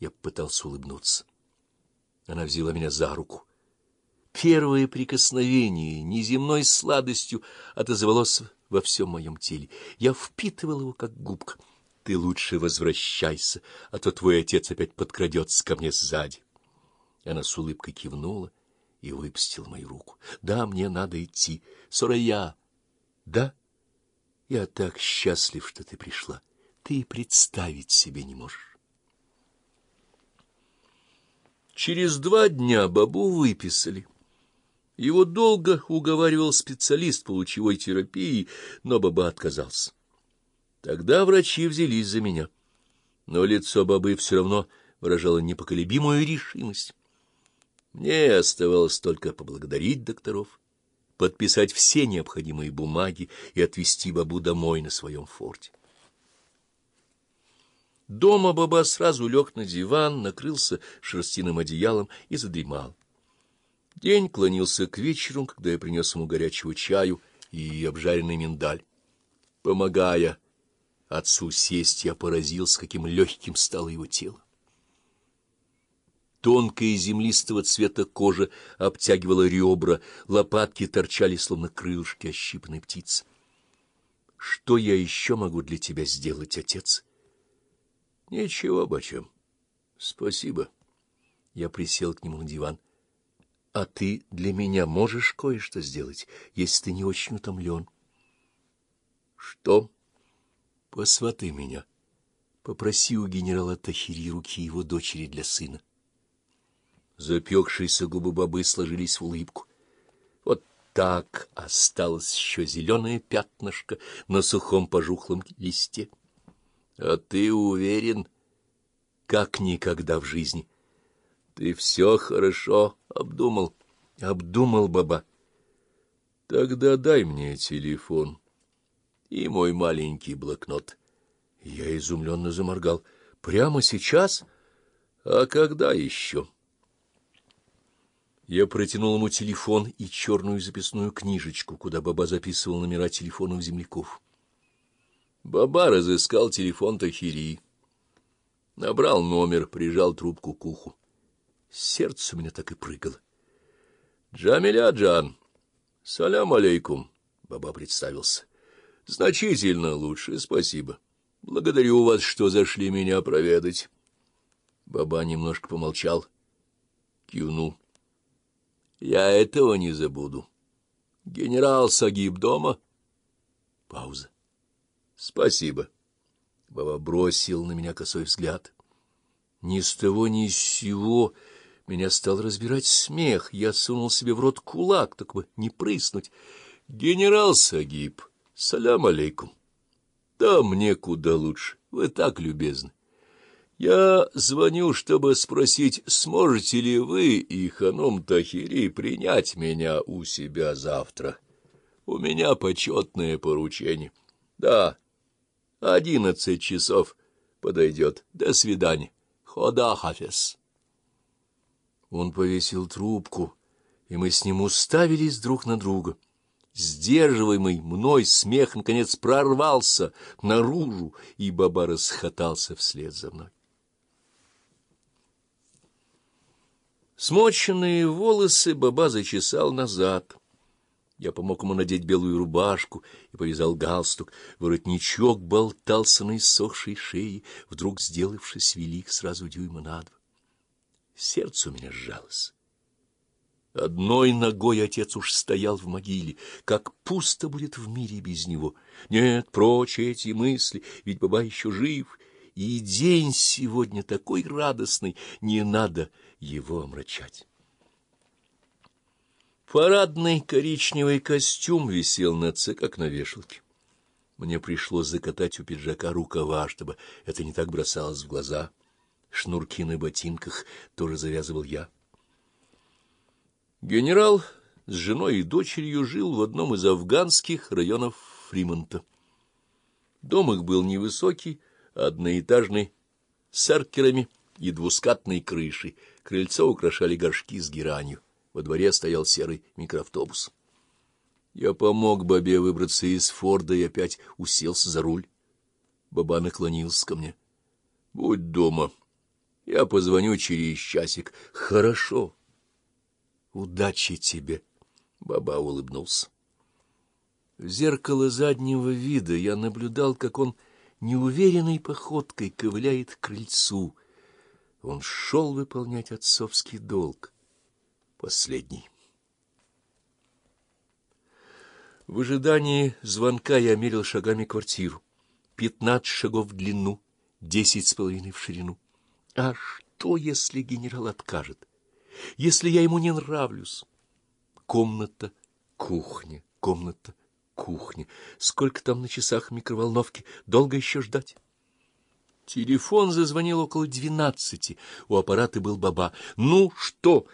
Я пытался улыбнуться. Она взяла меня за руку. Первое прикосновение неземной сладостью отозвалось во всем моем теле. Я впитывал его, как губка. Ты лучше возвращайся, а то твой отец опять подкрадется ко мне сзади. Она с улыбкой кивнула и выпустила мою руку. Да, мне надо идти. Сорая. Да? Я так счастлив, что ты пришла. Ты представить себе не можешь. Через два дня бабу выписали. Его долго уговаривал специалист по лучевой терапии, но баба отказался. Тогда врачи взялись за меня. Но лицо бабы все равно выражало непоколебимую решимость. Мне оставалось только поблагодарить докторов, подписать все необходимые бумаги и отвезти бабу домой на своем форте. Дома баба сразу лег на диван, накрылся шерстяным одеялом и задремал. День клонился к вечеру, когда я принес ему горячего чаю и обжаренный миндаль. Помогая отцу сесть, я поразился, каким легким стало его тело. Тонкая землистого цвета кожа обтягивала ребра, лопатки торчали, словно крылышки ощипанной птицы. — Что я еще могу для тебя сделать, отец? — Ничего, бачем. Спасибо. Я присел к нему на диван. — а ты для меня можешь кое-что сделать, если ты не очень утомлен? — Что? — Посваты меня. Попроси у генерала Тахири руки его дочери для сына. Запекшиеся губы бабы сложились в улыбку. Вот так осталось еще зеленое пятнышко на сухом пожухлом листе. А ты уверен, как никогда в жизни — ты все хорошо обдумал. Обдумал, баба. Тогда дай мне телефон и мой маленький блокнот. Я изумленно заморгал. Прямо сейчас? А когда еще? Я протянул ему телефон и черную записную книжечку, куда баба записывал номера телефонов земляков. Баба разыскал телефон Тахири. Набрал номер, прижал трубку к уху. Сердце у меня так и прыгало. — Джамиля Джан, салям алейкум, — Баба представился. — Значительно лучше, спасибо. Благодарю вас, что зашли меня проведать. Баба немножко помолчал, кивнул. — Я этого не забуду. Генерал Сагиб дома? Пауза. — Спасибо. Баба бросил на меня косой взгляд. Ни с того ни с сего меня стал разбирать смех. Я сунул себе в рот кулак, так бы не прыснуть. «Генерал Сагиб, салям алейкум!» «Да мне куда лучше, вы так любезны. Я звоню, чтобы спросить, сможете ли вы и ханом Тахири принять меня у себя завтра. У меня почетное поручение. Да, одиннадцать часов подойдет. До свидания. Хода, Хафес. Он повесил трубку, и мы с ним уставились друг на друга. Сдерживаемый мной смех, наконец, прорвался наружу, и баба расхотался вслед за мной. Смоченные волосы баба зачесал назад. Я помог ему надеть белую рубашку и повязал галстук. Воротничок болтался на иссохшей шее, вдруг сделавшись велик сразу дюйма на. Сердце у меня сжалось. Одной ногой отец уж стоял в могиле, как пусто будет в мире без него. Нет, прочь эти мысли, ведь баба еще жив, и день сегодня такой радостный, не надо его омрачать. Парадный коричневый костюм висел на це, как на вешалке. Мне пришлось закатать у пиджака рукава, чтобы это не так бросалось в глаза шнурки на ботинках тоже завязывал я. Генерал с женой и дочерью жил в одном из афганских районов Фримонта. Дом их был невысокий, одноэтажный, с эркерами и двускатной крышей. Крыльцо украшали горшки с геранью. Во дворе стоял серый микроавтобус. Я помог бабе выбраться из Форда и опять уселся за руль. Баба наклонился ко мне. — Будь дома. — Я позвоню через часик. Хорошо. Удачи тебе. Баба улыбнулся. В зеркало заднего вида я наблюдал, как он неуверенной походкой ковыляет к крыльцу. Он шел выполнять отцовский долг. Последний. В ожидании звонка я мерил шагами квартиру. Пятнадцать шагов в длину, десять с половиной в ширину. А что, если генерал откажет? Если я ему не нравлюсь? Комната, кухня, комната, кухня. Сколько там на часах микроволновки? Долго еще ждать? Телефон зазвонил около двенадцати. У аппарата был баба. Ну, что?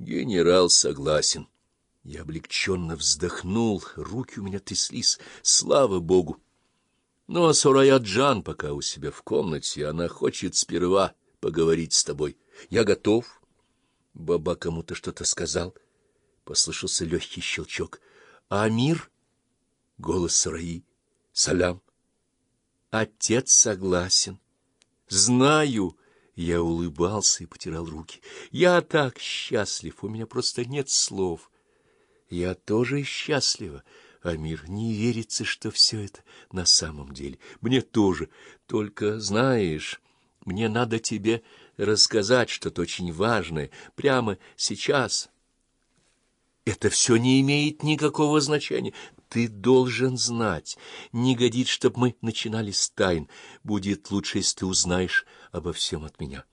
Генерал согласен. Я облегченно вздохнул, руки у меня тряслись. Слава богу! Ну, а Сурая Джан пока у себя в комнате, она хочет сперва поговорить с тобой. Я готов. Баба кому-то что-то сказал. Послышался легкий щелчок. Амир? Голос Сураи. Салям. Отец согласен. Знаю. Я улыбался и потирал руки. Я так счастлив, у меня просто нет слов. Я тоже счастлива. Амир, не верится, что все это на самом деле. Мне тоже. Только, знаешь, мне надо тебе рассказать что-то очень важное прямо сейчас. Это все не имеет никакого значения. Ты должен знать. Не годит, чтобы мы начинали с тайн. Будет лучше, если ты узнаешь обо всем от меня.